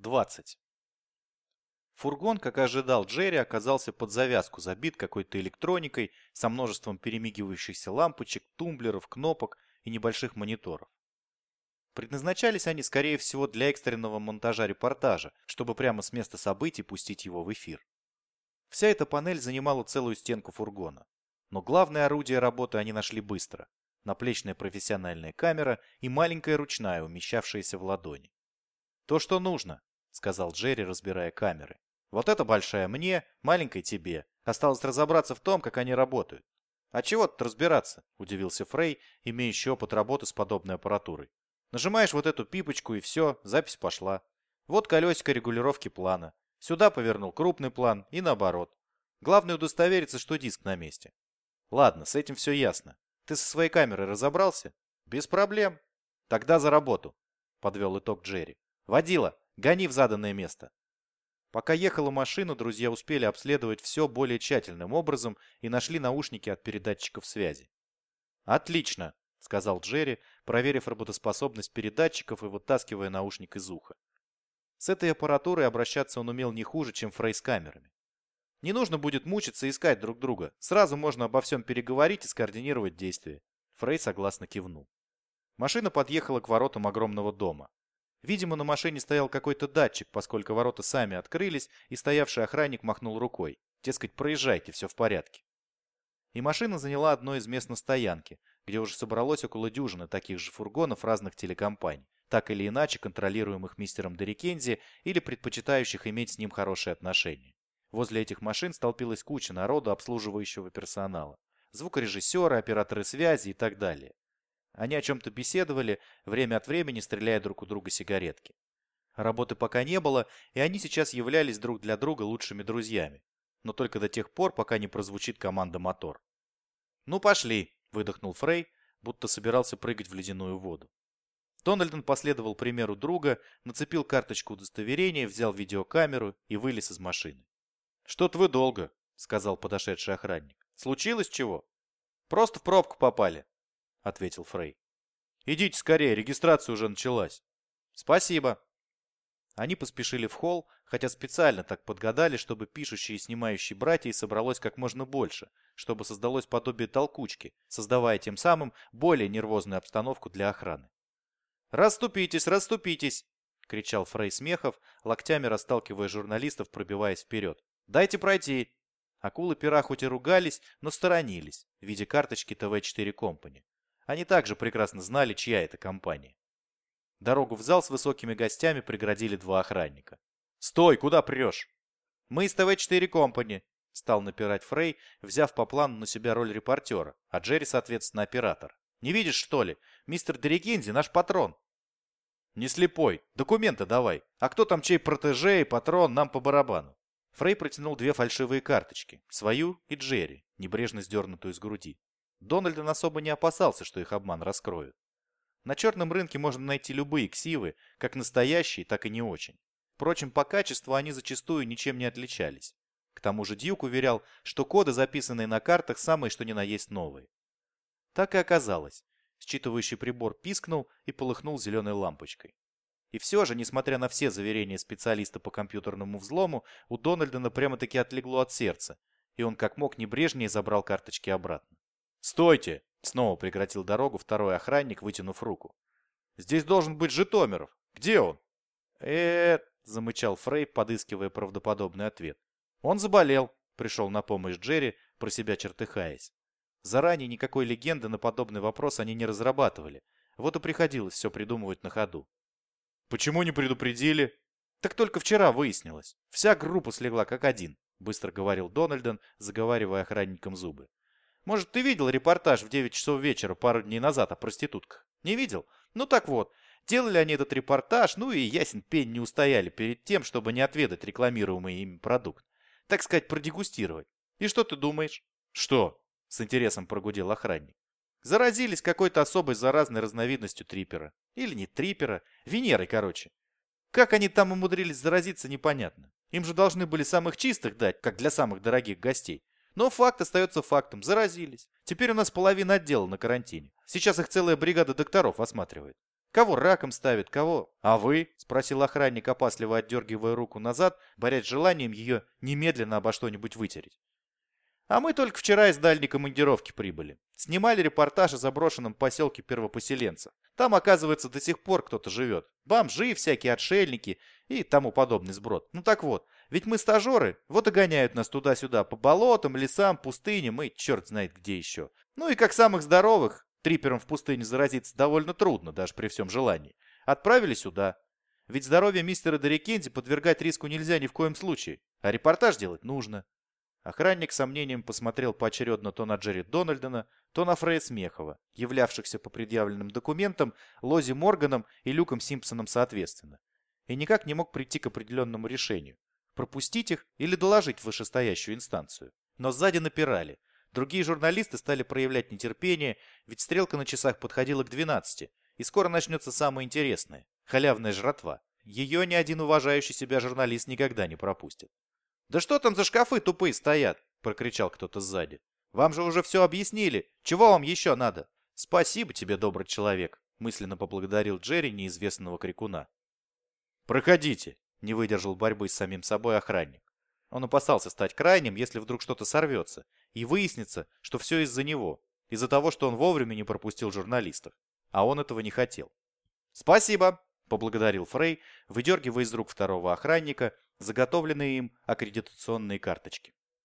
20. Фургон, как ожидал Джерри, оказался под завязку забит какой-то электроникой со множеством перемигивающихся лампочек, тумблеров, кнопок и небольших мониторов. Предназначались они, скорее всего, для экстренного монтажа репортажа, чтобы прямо с места событий пустить его в эфир. Вся эта панель занимала целую стенку фургона. Но главное орудие работы они нашли быстро. Наплечная профессиональная камера и маленькая ручная, умещавшаяся в ладони. «То, что нужно», — сказал Джерри, разбирая камеры. Вот это большая мне, маленькая тебе. Осталось разобраться в том, как они работают. А чего тут разбираться? Удивился Фрей, имеющий опыт работы с подобной аппаратурой. Нажимаешь вот эту пипочку и все, запись пошла. Вот колесико регулировки плана. Сюда повернул крупный план и наоборот. Главное удостовериться, что диск на месте. Ладно, с этим все ясно. Ты со своей камерой разобрался? Без проблем. Тогда за работу, подвел итог Джерри. Водила, гони в заданное место. Пока ехала машина, друзья успели обследовать все более тщательным образом и нашли наушники от передатчиков связи. «Отлично!» — сказал Джерри, проверив работоспособность передатчиков и вытаскивая наушник из уха. С этой аппаратурой обращаться он умел не хуже, чем Фрей с камерами. Не нужно будет мучиться искать друг друга. Сразу можно обо всем переговорить и скоординировать действия. Фрей согласно кивнул. Машина подъехала к воротам огромного дома. Видимо, на машине стоял какой-то датчик, поскольку ворота сами открылись, и стоявший охранник махнул рукой. Дескать, проезжайте, все в порядке. И машина заняла одно из мест на стоянке, где уже собралось около дюжины таких же фургонов разных телекомпаний, так или иначе контролируемых мистером Дерикензи или предпочитающих иметь с ним хорошие отношения. Возле этих машин столпилась куча народу, обслуживающего персонала. Звукорежиссеры, операторы связи и так далее. Они о чем-то беседовали, время от времени стреляя друг у друга сигаретки. Работы пока не было, и они сейчас являлись друг для друга лучшими друзьями. Но только до тех пор, пока не прозвучит команда «Мотор». «Ну, пошли!» – выдохнул Фрей, будто собирался прыгать в ледяную воду. Дональден последовал примеру друга, нацепил карточку удостоверения, взял видеокамеру и вылез из машины. «Что-то вы долго», — сказал подошедший охранник. «Случилось чего?» «Просто в пробку попали», — ответил Фрей. «Идите скорее, регистрация уже началась». «Спасибо». Они поспешили в холл, хотя специально так подгадали, чтобы пишущие и снимающие братья собралось как можно больше, чтобы создалось подобие толкучки, создавая тем самым более нервозную обстановку для охраны. «Расступитесь, расступитесь!» — кричал Фрей Смехов, локтями расталкивая журналистов, пробиваясь вперед. «Дайте пройти!» Акулы пера хоть и ругались, но сторонились, в виде карточки ТВ-4 Company. Они также прекрасно знали, чья это компания. Дорогу в зал с высокими гостями преградили два охранника. «Стой! Куда прешь?» «Мы из ТВ-4 Компани», — стал напирать Фрей, взяв по плану на себя роль репортера, а Джерри, соответственно, оператор. «Не видишь, что ли? Мистер Дерегензи наш патрон». «Не слепой. Документы давай. А кто там чей протеже и патрон, нам по барабану». Фрей протянул две фальшивые карточки, свою и Джерри, небрежно сдернутую с груди. Дональден особо не опасался, что их обман раскроют. На черном рынке можно найти любые ксивы, как настоящие, так и не очень. Впрочем, по качеству они зачастую ничем не отличались. К тому же Дьюк уверял, что коды, записанные на картах, самые что ни на есть новые. Так и оказалось. Считывающий прибор пискнул и полыхнул зеленой лампочкой. И все же, несмотря на все заверения специалиста по компьютерному взлому, у Дональдена прямо-таки отлегло от сердца, и он как мог небрежнее забрал карточки обратно. «Стойте!» — снова прекратил дорогу второй охранник, вытянув руку. «Здесь должен быть Житомиров. Где он?» э замычал Фрей, подыскивая правдоподобный ответ. «Он заболел», — пришел на помощь Джерри, про себя чертыхаясь. Заранее никакой легенды на подобный вопрос они не разрабатывали, вот и приходилось все придумывать на ходу. «Почему не предупредили?» «Так только вчера выяснилось. Вся группа слегла как один», — быстро говорил Дональден, заговаривая охранникам зубы. Может, ты видел репортаж в 9 часов вечера пару дней назад о проститутках? Не видел? Ну так вот, делали они этот репортаж, ну и ясен пень не устояли перед тем, чтобы не отведать рекламируемый ими продукт. Так сказать, продегустировать. И что ты думаешь? Что? С интересом прогудел охранник. Заразились какой-то особой заразной разновидностью трипера. Или не трипера, Венерой, короче. Как они там умудрились заразиться, непонятно. Им же должны были самых чистых дать, как для самых дорогих гостей. Но факт остается фактом. Заразились. Теперь у нас половина отдела на карантине. Сейчас их целая бригада докторов осматривает. Кого раком ставит, кого? А вы? Спросил охранник, опасливо отдергивая руку назад, борясь желанием ее немедленно обо что-нибудь вытереть. А мы только вчера из дальней командировки прибыли. Снимали репортаж о заброшенном поселке первопоселенца. Там, оказывается, до сих пор кто-то живет. Бомжи, всякие отшельники и тому подобный сброд. Ну так вот, ведь мы стажеры, вот и гоняют нас туда-сюда по болотам, лесам, пустыням и черт знает где еще. Ну и как самых здоровых, трипером в пустыне заразиться довольно трудно, даже при всем желании, отправили сюда. Ведь здоровье мистера Дорикензи подвергать риску нельзя ни в коем случае, а репортаж делать нужно. Охранник с сомнением посмотрел поочередно то на Джерри Дональдона, то на Фрея Смехова, являвшихся по предъявленным документам Лози Морганом и Люком Симпсоном соответственно, и никак не мог прийти к определенному решению – пропустить их или доложить в вышестоящую инстанцию. Но сзади напирали. Другие журналисты стали проявлять нетерпение, ведь стрелка на часах подходила к 12, и скоро начнется самое интересное – халявная жратва. Ее ни один уважающий себя журналист никогда не пропустит. «Да что там за шкафы тупые стоят?» – прокричал кто-то сзади. «Вам же уже все объяснили. Чего вам еще надо?» «Спасибо тебе, добрый человек», – мысленно поблагодарил Джерри неизвестного крикуна. «Проходите», – не выдержал борьбы с самим собой охранник. Он опасался стать крайним, если вдруг что-то сорвется, и выяснится, что все из-за него, из-за того, что он вовремя не пропустил журналистов. А он этого не хотел. «Спасибо», – поблагодарил Фрей, выдергивая из рук второго охранника заготовленные им аккредитационные карточки.